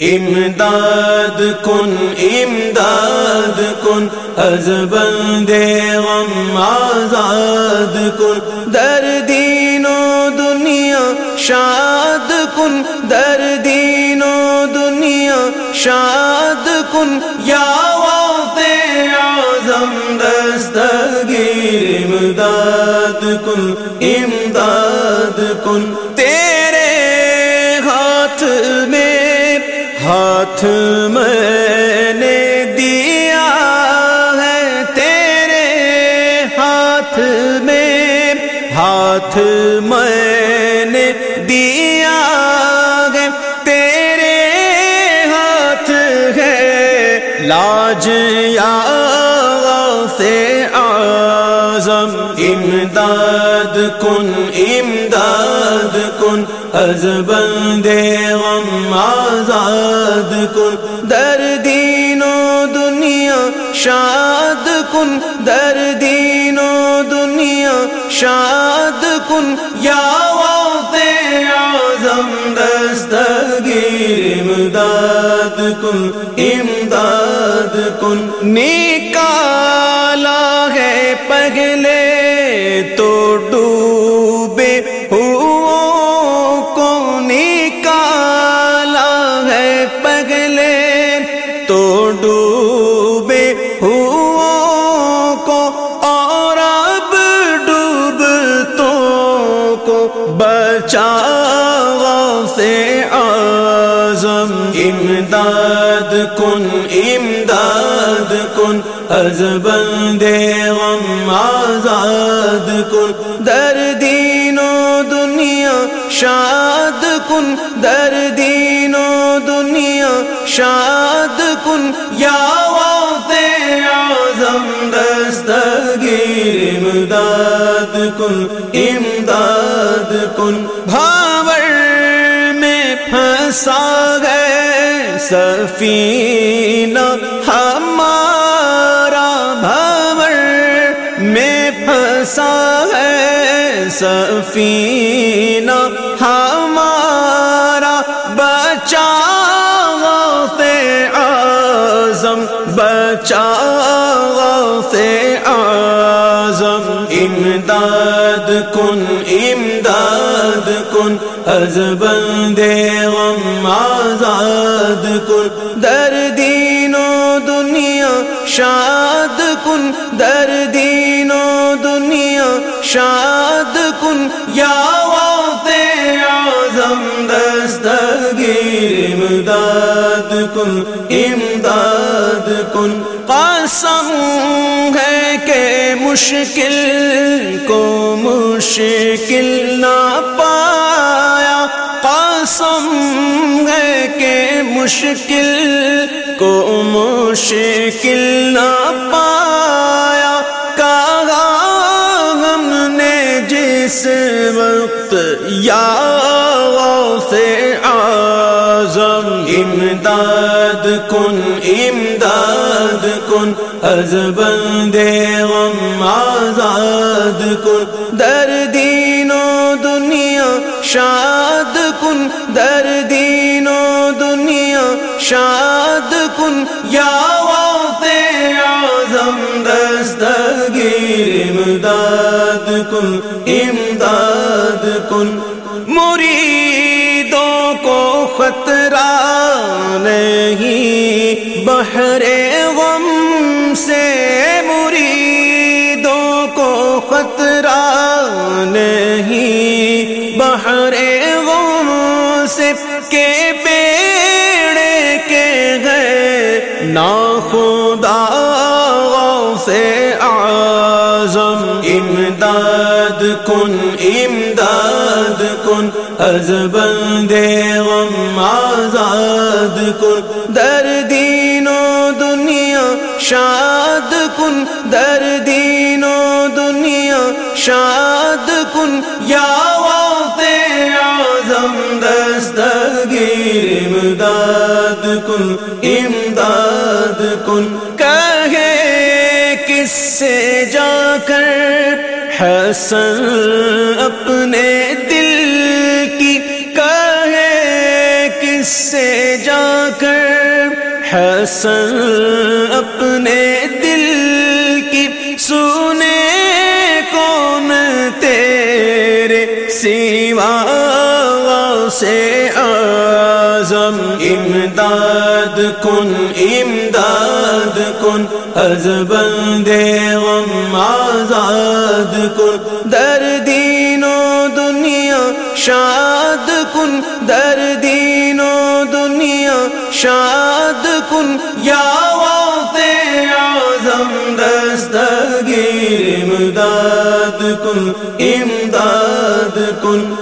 امداد کن امداد کن، از بندے غم آزاد کن۔ در دین و دنیا شاد کن، در دین و دنیا شاد کن۔ یا اعظم دستگیر امداد کن امداد کن۔ ہاتھ میں نے دیا ہے تیرے ہاتھ میں ہاتھ میں نے دیا ہے تیرے ہاتھ ہے۔ لاج یا سے آزم امداد کن امداد کن۔ از بندے غم آزاد کن، در دین و دنیا شاد کن، در دین و دنیا شاد کن۔ یا اعظم دستگیر امداد کن امداد کن۔ نکالا ہے پہلے تو ڈوبے۔ سے آزم امداد کن امداد کن، از بندے غم آزاد کن۔ در دین و دنیا شاد کن، در دین و دنیا شاد کن۔ یا آزم دستگیر امداد کن، امداد کن بھاور میں پھنسا گئے سفینہ۔ ہمارا بھور میں پھنسا ہے سفینہ۔ ہمارا بچا سے آزم بچا آزم امداد کن، امداد کن از بندے غم آزاد کن۔ در دین و دنیا شاد کن در دین و دنیا شاد کن یا اعظم دستگیر امداد کن۔ امداد کن۔ قسم ہے کہ مشکل کو مشکل نہ پایا۔ قسم ہے کہ مشکل کو مشکل نہ پایا۔ کہا ہم نے جس وقت یا سے آزم امداد کن امداد کن، از بندے غم آزاد کن۔ در دین و دنیا شاد کن۔ در دین و دنیا شاد کن۔ یا اعظم دستگیر امداد کن امداد کن۔ مریدوں کو خطرہ نہیں، بحر خطرہ نہیں۔ بحر غم سے کے بیڑے کے گئے خدا سے آزم امداد کن امداد کن۔ از بندے غم آزاد کن۔ در دین و دنیا شاد کن۔ در دین و شاد کن یا اعظم دستگیر امداد کن امداد کن۔ کہے کس سے جا کر حسن اپنے دل کی؟ کہے کس سے جا کر حسن اپنے سے آزم امداد کن امداد کن، از بندے غم آزاد کن۔ دردین و دنیا شاد کن دردین و دنیا شاد کن۔ یا آزم دستگیر امداد کن امداد کن۔